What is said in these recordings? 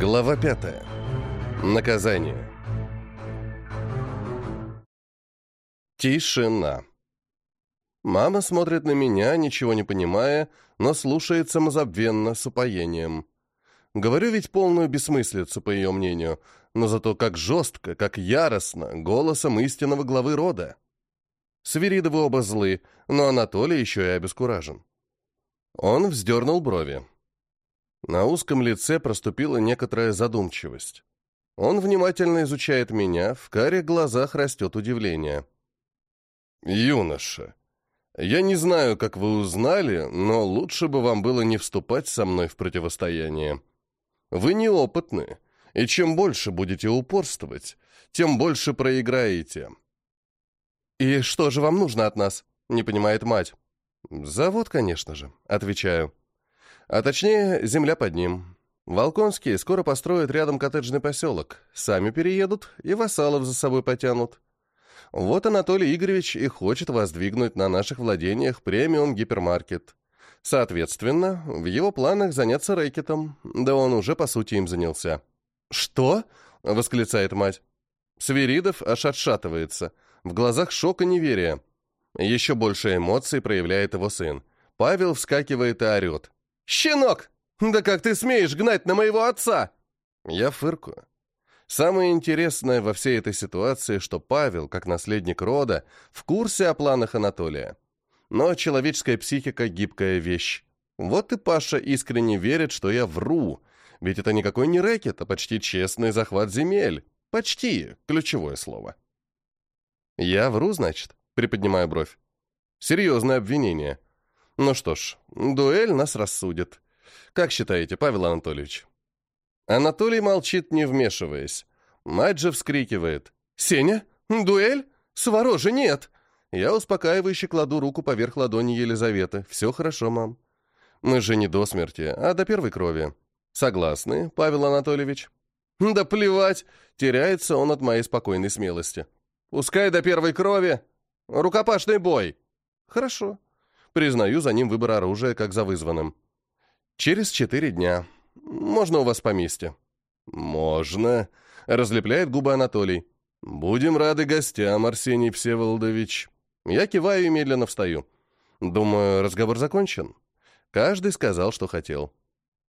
Глава пятая. Наказание. Тишина. Мама смотрит на меня, ничего не понимая, но слушает самозабвенно, с упоением. Говорю ведь полную бессмыслицу, по ее мнению, но зато как жестко, как яростно, голосом истинного главы рода. Свиридовы оба злы, но Анатолий еще и обескуражен. Он вздернул брови. На узком лице проступила некоторая задумчивость. Он внимательно изучает меня, в каре глазах растет удивление. «Юноша, я не знаю, как вы узнали, но лучше бы вам было не вступать со мной в противостояние. Вы неопытны, и чем больше будете упорствовать, тем больше проиграете». «И что же вам нужно от нас?» — не понимает мать. «Завод, конечно же», — отвечаю. А точнее, земля под ним. Волконские скоро построят рядом коттеджный поселок, сами переедут и вассалов за собой потянут. Вот Анатолий Игоревич и хочет воздвигнуть на наших владениях премиум-гипермаркет. Соответственно, в его планах заняться рэкетом, да он уже по сути им занялся. «Что?» — восклицает мать. Свиридов аж отшатывается, в глазах шок и неверие. Еще больше эмоций проявляет его сын. Павел вскакивает и орет. «Щенок! Да как ты смеешь гнать на моего отца?» Я фыркую. Самое интересное во всей этой ситуации, что Павел, как наследник рода, в курсе о планах Анатолия. Но человеческая психика — гибкая вещь. Вот и Паша искренне верит, что я вру, ведь это никакой не рэкет, а почти честный захват земель. Почти, ключевое слово. Я вру, значит, приподнимаю бровь. Серьезное обвинение. Ну что ж, дуэль нас рассудит. Как считаете, Павел Анатольевич? Анатолий молчит, не вмешиваясь. Мать же вскрикивает. «Сеня? Дуэль? Сворожи нет!» Я успокаивающе кладу руку поверх ладони Елизаветы. «Все хорошо, мам. Мы же не до смерти, а до первой крови. Согласны, Павел Анатольевич?» «Да плевать!» Теряется он от моей спокойной смелости. «Пускай до первой крови. Рукопашный бой!» «Хорошо. Признаю за ним выбор оружия, как за вызванным. Через четыре дня. Можно у вас поместье? Можно, разлепляет губы Анатолий. Будем рады гостям, Арсений Всеволодович. Я киваю и медленно встаю. Думаю, разговор закончен. Каждый сказал, что хотел.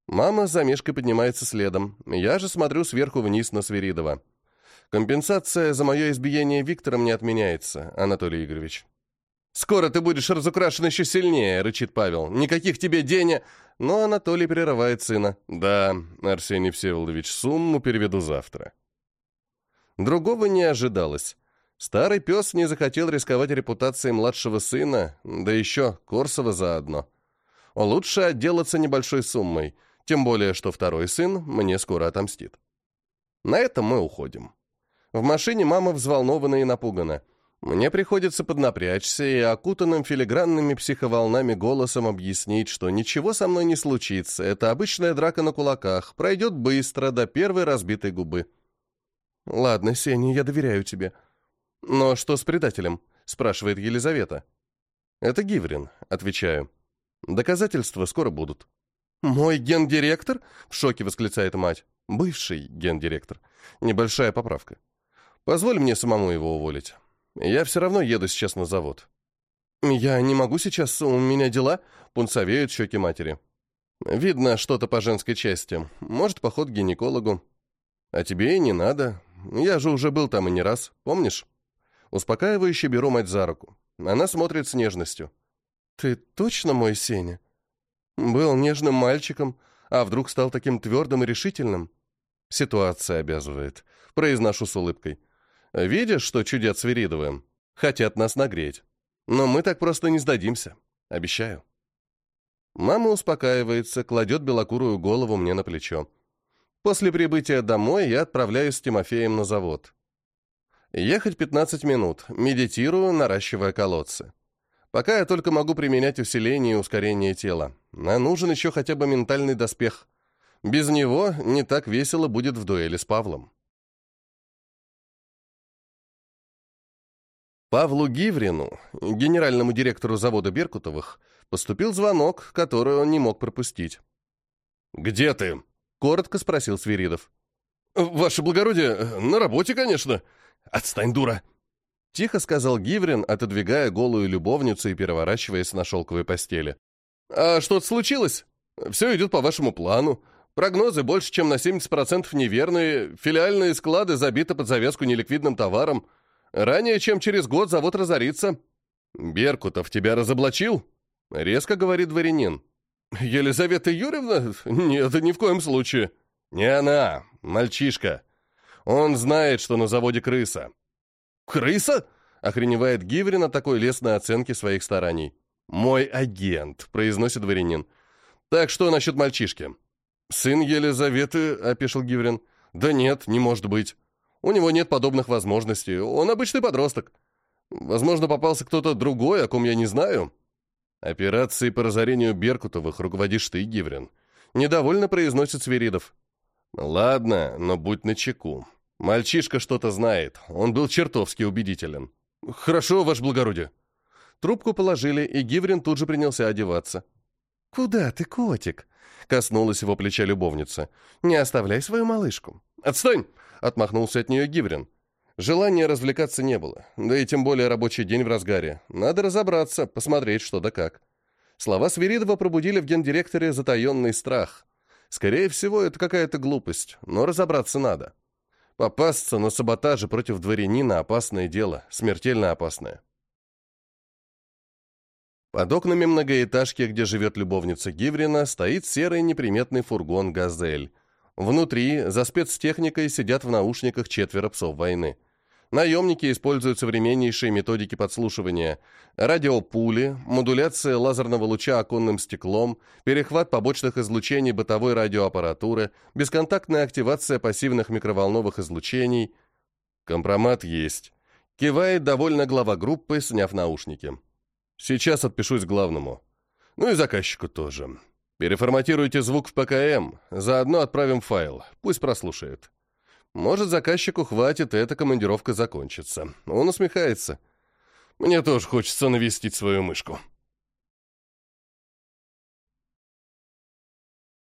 Мама с замешкой поднимается следом. Я же смотрю сверху вниз на Свиридова. Компенсация за мое избиение Виктором не отменяется, Анатолий Игоревич. «Скоро ты будешь разукрашен еще сильнее», — рычит Павел. «Никаких тебе денег...» Но Анатолий прерывает сына. «Да, Арсений Всеволодович, сумму переведу завтра». Другого не ожидалось. Старый пес не захотел рисковать репутацией младшего сына, да еще Корсова заодно. Лучше отделаться небольшой суммой, тем более, что второй сын мне скоро отомстит. На этом мы уходим. В машине мама взволнована и напугана — мне приходится поднапрячься и окутанным филигранными психоволнами голосом объяснить, что ничего со мной не случится, это обычная драка на кулаках, пройдет быстро, до первой разбитой губы. «Ладно, Сеня, я доверяю тебе». «Но что с предателем?» — спрашивает Елизавета. «Это Гиврин», — отвечаю. «Доказательства скоро будут». «Мой гендиректор?» — в шоке восклицает мать. «Бывший гендиректор. Небольшая поправка. Позволь мне самому его уволить». Я все равно еду сейчас на завод. Я не могу сейчас, у меня дела, пунцовеют щеки матери. Видно что-то по женской части. Может, поход к гинекологу. А тебе и не надо. Я же уже был там и не раз, помнишь? Успокаивающе беру мать за руку. Она смотрит с нежностью. Ты точно мой Сеня? Был нежным мальчиком, а вдруг стал таким твердым и решительным? Ситуация обязывает. Произношу с улыбкой. Видишь, что чудят Свиридовым? Хотят нас нагреть. Но мы так просто не сдадимся. Обещаю. Мама успокаивается, кладет белокурую голову мне на плечо. После прибытия домой я отправляюсь с Тимофеем на завод. Ехать 15 минут, медитирую, наращивая колодцы. Пока я только могу применять усиление и ускорение тела. А нужен еще хотя бы ментальный доспех. Без него не так весело будет в дуэли с Павлом. Павлу Гиврину, генеральному директору завода Беркутовых, поступил звонок, который он не мог пропустить. «Где ты?» — коротко спросил Свиридов. «Ваше благородие, на работе, конечно». «Отстань, дура!» Тихо сказал Гиврин, отодвигая голую любовницу и переворачиваясь на шелковой постели. «А что-то случилось? Все идет по вашему плану. Прогнозы больше, чем на 70% неверные, филиальные склады забиты под завязку неликвидным товаром. Ранее, чем через год, завод разорится. Беркутов тебя разоблачил?» Резко говорит дворянин. «Елизавета Юрьевна? Нет, ни в коем случае». «Не она, мальчишка. Он знает, что на заводе крыса». «Крыса?» — охреневает Гиврин от такой лестной оценки своих стараний. «Мой агент», — произносит дворянин. «Так что насчет мальчишки?» «Сын Елизаветы», — опешил Гиврин. «Да нет, не может быть. У него нет подобных возможностей. Он обычный подросток. Возможно, попался кто-то другой, о ком я не знаю». «Операцией по разорению Беркутовых руководишь ты, Гиврин». Недовольно произносит Свиридов. «Ладно, но будь начеку. Мальчишка что-то знает. Он был чертовски убедителен». «Хорошо, ваше благородие». Трубку положили, и Гиврин тут же принялся одеваться. «Куда ты, котик?» — коснулась его плеча любовница. «Не оставляй свою малышку». «Отстань!» — отмахнулся от нее Гиврин. Желания развлекаться не было, да и тем более рабочий день в разгаре. Надо разобраться, посмотреть, что да как. Слова Свиридова пробудили в гендиректоре затаенный страх. Скорее всего, это какая-то глупость, но разобраться надо. Попасться на саботаже против дворянина – опасное дело, смертельно опасное. Под окнами многоэтажки, где живет любовница Гиврина, стоит серый неприметный фургон «Газель». Внутри, за спецтехникой, сидят в наушниках четверо псов войны – Наемники используют современнейшие методики подслушивания. Радиопули, модуляция лазерного луча оконным стеклом, перехват побочных излучений бытовой радиоаппаратуры, бесконтактная активация пассивных микроволновых излучений. Компромат есть. Кивает довольно глава группы, сняв наушники. Сейчас отпишусь главному. Ну и заказчику тоже. Переформатируйте звук в ПКМ, заодно отправим файл, пусть прослушает. Может, заказчику хватит, и эта командировка закончится. Он усмехается. Мне тоже хочется навестить свою мышку.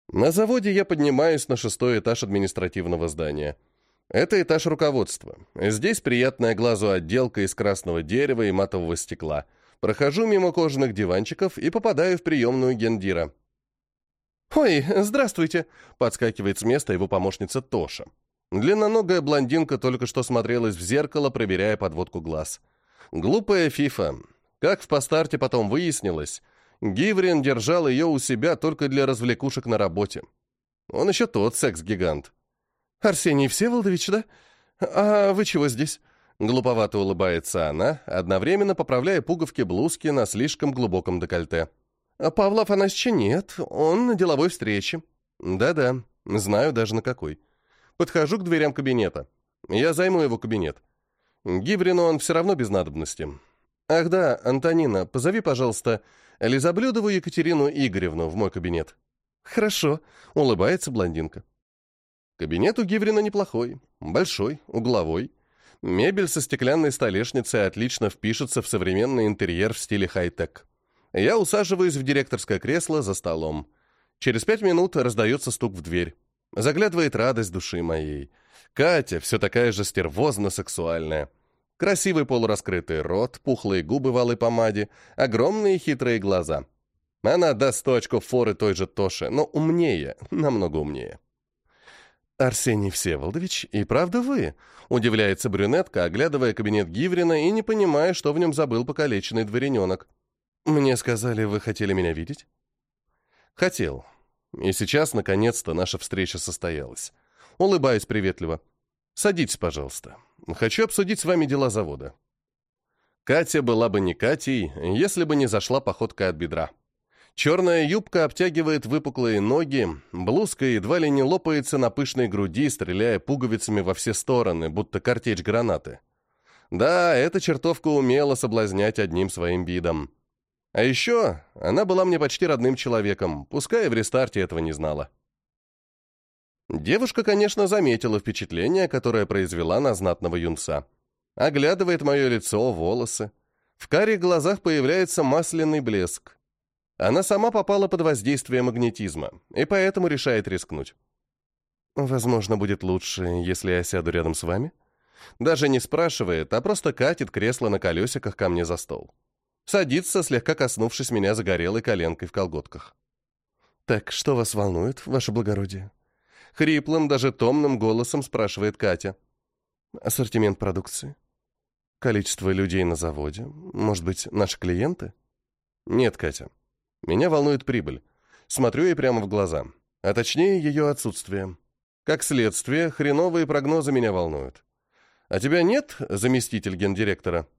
На заводе я поднимаюсь на шестой этаж административного здания. Это этаж руководства. Здесь приятная глазу отделка из красного дерева и матового стекла. Прохожу мимо кожаных диванчиков и попадаю в приемную гендира. «Ой, здравствуйте!» — подскакивает с места его помощница Тоша. Длинноногая блондинка только что смотрелась в зеркало, проверяя подводку глаз. Глупая фифа. Как в постарте потом выяснилось, Гиврин держал ее у себя только для развлекушек на работе. Он еще тот секс-гигант. «Арсений Всеволодович, да? А вы чего здесь?» Глуповато улыбается она, одновременно поправляя пуговки блузки на слишком глубоком декольте. «А Павла Афанасьевича нет, он на деловой встрече». «Да-да, знаю даже на какой». Подхожу к дверям кабинета. Я займу его кабинет. Гибрину он все равно без надобности. Ах да, Антонина, позови, пожалуйста, Лизоблюдову Екатерину Игоревну в мой кабинет. Хорошо, улыбается блондинка. Кабинет у Гиврина неплохой, большой, угловой. Мебель со стеклянной столешницей отлично впишется в современный интерьер в стиле хай-тек. Я усаживаюсь в директорское кресло за столом. Через пять минут раздается стук в дверь. Заглядывает радость души моей. Катя все такая же стервозно-сексуальная. Красивый полураскрытый рот, пухлые губы в алой помаде, огромные хитрые глаза. Она даст сто очков форы той же Тоше, но умнее, намного умнее. «Арсений Всеволодович, и правда вы?» — удивляется брюнетка, оглядывая кабинет Гиврина и не понимая, что в нем забыл покалеченный дворяненок. «Мне сказали, вы хотели меня видеть?» «Хотел. И сейчас, наконец-то, наша встреча состоялась. Улыбаюсь приветливо. Садитесь, пожалуйста. Хочу обсудить с вами дела завода. Катя была бы не Катей, если бы не зашла походка от бедра. Черная юбка обтягивает выпуклые ноги, блузка едва ли не лопается на пышной груди, стреляя пуговицами во все стороны, будто картечь гранаты. Да, эта чертовка умела соблазнять одним своим видом. А еще она была мне почти родным человеком, пускай и в рестарте этого не знала. Девушка, конечно, заметила впечатление, которое произвела на знатного юнца. Оглядывает мое лицо, волосы. В карих глазах появляется масляный блеск. Она сама попала под воздействие магнетизма, и поэтому решает рискнуть. Возможно, будет лучше, если я сяду рядом с вами. Даже не спрашивает, а просто катит кресло на колесиках ко мне за стол. Садится, слегка коснувшись меня загорелой коленкой в колготках. «Так что вас волнует, ваше благородие?» Хриплым, даже томным голосом спрашивает Катя. «Ассортимент продукции? Количество людей на заводе? Может быть, наши клиенты?» «Нет, Катя. Меня волнует прибыль. Смотрю ей прямо в глаза. А точнее, ее отсутствие. Как следствие, хреновые прогнозы меня волнуют. А тебя нет, заместитель гендиректора?»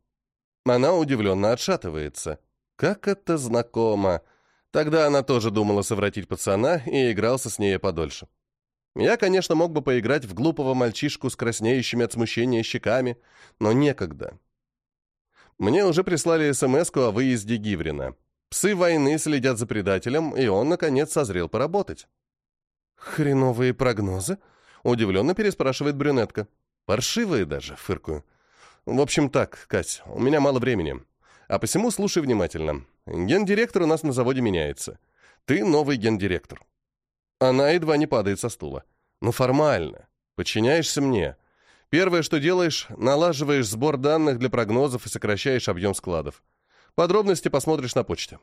Она удивленно отшатывается. «Как это знакомо!» Тогда она тоже думала совратить пацана и игрался с ней подольше. Я, конечно, мог бы поиграть в глупого мальчишку с краснеющими от смущения щеками, но некогда. Мне уже прислали смс о выезде Гиврина. Псы войны следят за предателем, и он, наконец, созрел поработать. «Хреновые прогнозы?» — удивленно переспрашивает брюнетка. «Паршивые даже», — фыркую. «В общем так, Кать, у меня мало времени. А посему слушай внимательно. Гендиректор у нас на заводе меняется. Ты новый гендиректор. Она едва не падает со стула. Ну, формально. Подчиняешься мне. Первое, что делаешь, налаживаешь сбор данных для прогнозов и сокращаешь объем складов. Подробности посмотришь на почте.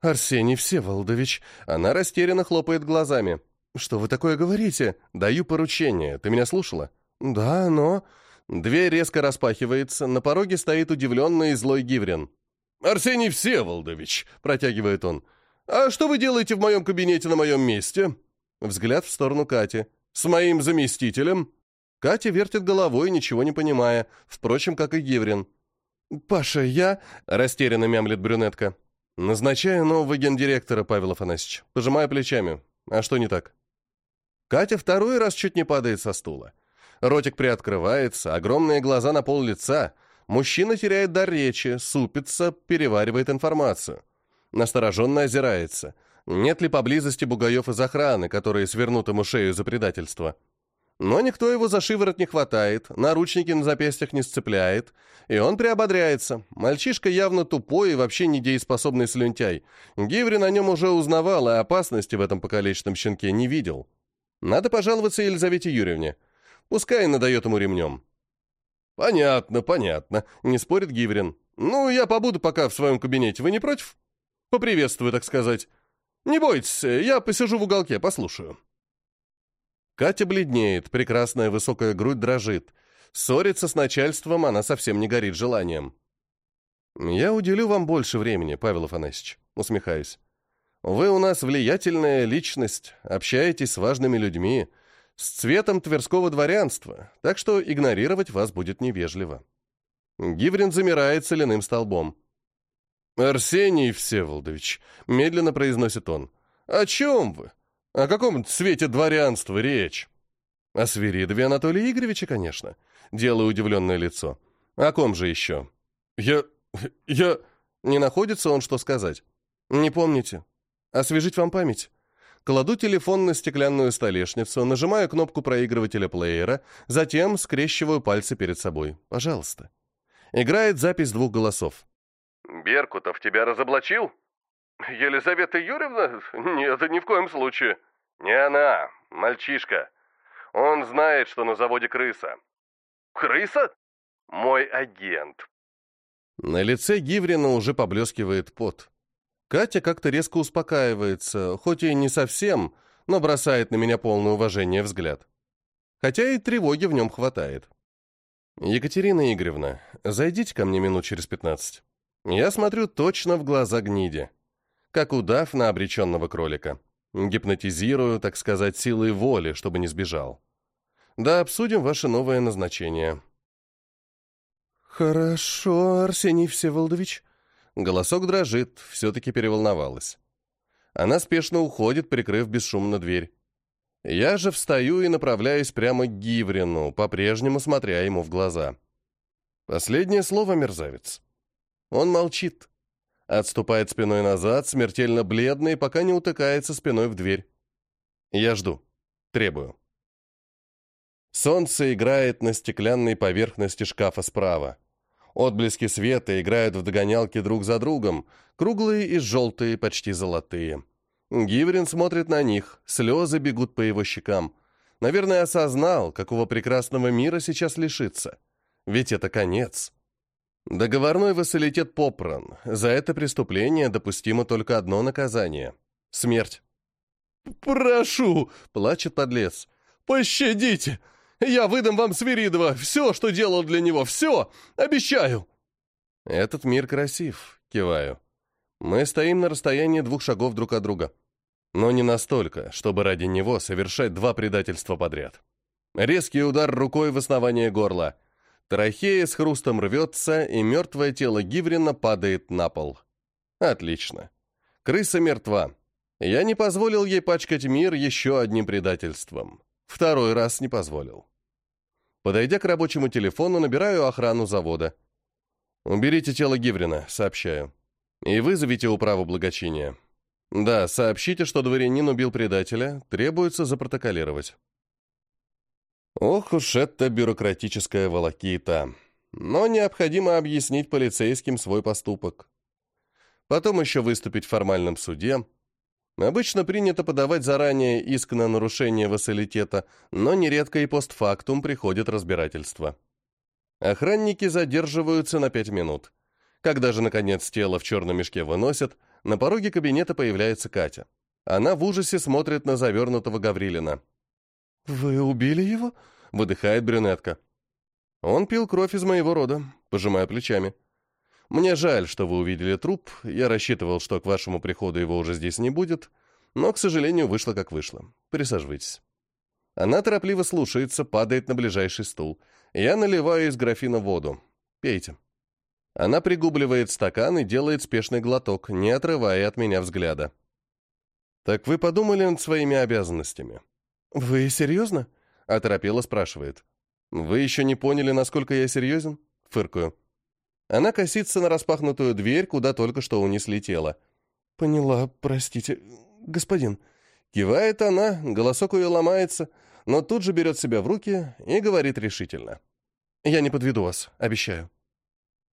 Арсений Всеволодович, она растерянно хлопает глазами. Что вы такое говорите? Даю поручение. Ты меня слушала? Да, но... Дверь резко распахивается, на пороге стоит удивленный и злой Гиврин. «Арсений Всеволодович», — протягивает он, «А что вы делаете в моем кабинете на моем месте?» Взгляд в сторону Кати. «С моим заместителем?» Катя вертит головой, ничего не понимая, впрочем, как и Геврин. «Паша, я...» — растерянно мямлет брюнетка. «Назначаю нового гендиректора, Павел Афанасьевич. Пожимая плечами. А что не так?» Катя второй раз чуть не падает со стула. Ротик приоткрывается, огромные глаза на пол лица. Мужчина теряет дар речи, супится, переваривает информацию настороженно озирается. Нет ли поблизости бугаев из охраны, которые свернут ему шею за предательство? Но никто его за шиворот не хватает, наручники на запястьях не сцепляет, и он приободряется. Мальчишка явно тупой и вообще недееспособный слюнтяй. Гиври на нем уже узнавал, и опасности в этом покалеченном щенке не видел. Надо пожаловаться Елизавете Юрьевне. Пускай надает ему ремнем. «Понятно, понятно», — не спорит Гиврин. «Ну, я побуду пока в своем кабинете. Вы не против?» Поприветствую, так сказать. Не бойтесь, я посижу в уголке, послушаю». Катя бледнеет, прекрасная высокая грудь дрожит. Ссориться с начальством она совсем не горит желанием. «Я уделю вам больше времени, Павел Афанасьевич», — усмехаюсь. «Вы у нас влиятельная личность, общаетесь с важными людьми, с цветом тверского дворянства, так что игнорировать вас будет невежливо». Гиврин замирает соляным столбом. «Арсений Всеволодович», — медленно произносит он, — «о чем вы? О каком цвете дворянства речь?» «О Свиридове Анатолии Игоревиче, конечно», — делаю удивленное лицо. «О ком же еще?» «Я... я...» Не находится он, что сказать. «Не помните? Освежить вам память?» Кладу телефон на стеклянную столешницу, нажимаю кнопку проигрывателя плеера, затем скрещиваю пальцы перед собой. «Пожалуйста». Играет запись двух голосов. Беркутов тебя разоблачил? Елизавета Юрьевна? Нет, ни в коем случае. Не она, мальчишка. Он знает, что на заводе крыса. Крыса? Мой агент. На лице Гиврина уже поблескивает пот. Катя как-то резко успокаивается, хоть и не совсем, но бросает на меня полное уважение взгляд. Хотя и тревоги в нем хватает. «Екатерина Игоревна, зайдите ко мне минут через пятнадцать». Я смотрю точно в глаза гниде. Как удав на обреченного кролика. Гипнотизирую, так сказать, силой воли, чтобы не сбежал. Да, обсудим ваше новое назначение. Хорошо, Арсений Всеволодович. Голосок дрожит, все-таки переволновалась. Она спешно уходит, прикрыв бесшумно дверь. Я же встаю и направляюсь прямо к Гиврину, по-прежнему смотря ему в глаза. Последнее слово, мерзавец. Он молчит. Отступает спиной назад, смертельно бледный, пока не утыкается спиной в дверь. Я жду. Требую. Солнце играет на стеклянной поверхности шкафа справа. Отблески света играют в догонялки друг за другом, круглые и желтые, почти золотые. Гиврин смотрит на них, слезы бегут по его щекам. Наверное, осознал, какого прекрасного мира сейчас лишится. Ведь это конец. Договорной вассалитет попран. За это преступление допустимо только одно наказание — смерть. «Прошу!» — плачет подлец. «Пощадите! Я выдам вам Свиридова все, что делал для него, все! Обещаю!» «Этот мир красив», — киваю. Мы стоим на расстоянии двух шагов друг от друга. Но не настолько, чтобы ради него совершать два предательства подряд. Резкий удар рукой в основание горла. Трахея с хрустом рвется, и мертвое тело Гиврина падает на пол. Отлично. Крыса мертва. Я не позволил ей пачкать мир еще одним предательством. Второй раз не позволил. Подойдя к рабочему телефону, набираю охрану завода. «Уберите тело Гиврина», — сообщаю. «И вызовите управу благочиния. Да, сообщите, что дворянин убил предателя, требуется запротоколировать». Ох уж это бюрократическая волокита. Но необходимо объяснить полицейским свой поступок. Потом еще выступить в формальном суде, Обычно принято подавать заранее иск на нарушение вассалитета, но нередко и постфактум приходит разбирательство. Охранники задерживаются на пять минут. Когда же, наконец, тело в черном мешке выносят, на пороге кабинета появляется Катя. Она в ужасе смотрит на завернутого Гаврилина. «Вы убили его?» — выдыхает брюнетка. «Он пил кровь из моего рода», — пожимая плечами. Мне жаль, что вы увидели труп. Я рассчитывал, что к вашему приходу его уже здесь не будет, но, к сожалению, вышло как вышло. Присаживайтесь. Она торопливо слушается, падает на ближайший стул. Я наливаю из графина воду. Пейте. Она пригубливает стакан и делает спешный глоток, не отрывая от меня взгляда. «Так вы подумали над своими обязанностями?» «Вы серьезно?» — оторопела спрашивает. «Вы еще не поняли, насколько я серьезен?» — фыркаю. Она косится на распахнутую дверь, куда только что унесли тело. «Поняла, простите, господин». Кивает она, голосок ее ломается, но тут же берет себя в руки и говорит решительно. «Я не подведу вас, обещаю».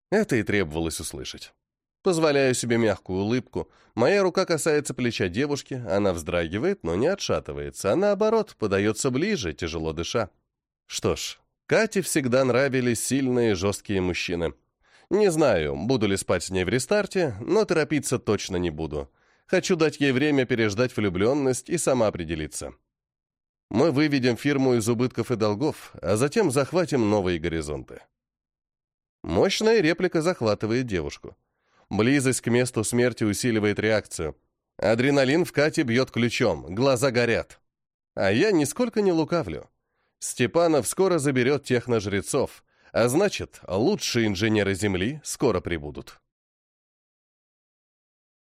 Это и требовалось услышать. Позволяю себе мягкую улыбку. Моя рука касается плеча девушки, она вздрагивает, но не отшатывается, а наоборот, подается ближе, тяжело дыша. Что ж, Кате всегда нравились сильные жесткие мужчины. Не знаю, буду ли спать с ней в рестарте, но торопиться точно не буду. Хочу дать ей время переждать влюбленность и сама определиться. Мы выведем фирму из убытков и долгов, а затем захватим новые горизонты. Мощная реплика захватывает девушку. Близость к месту смерти усиливает реакцию. Адреналин в Кате бьет ключом, глаза горят. А я нисколько не лукавлю. Степанов скоро заберет техножрецов, а значит, лучшие инженеры Земли скоро прибудут.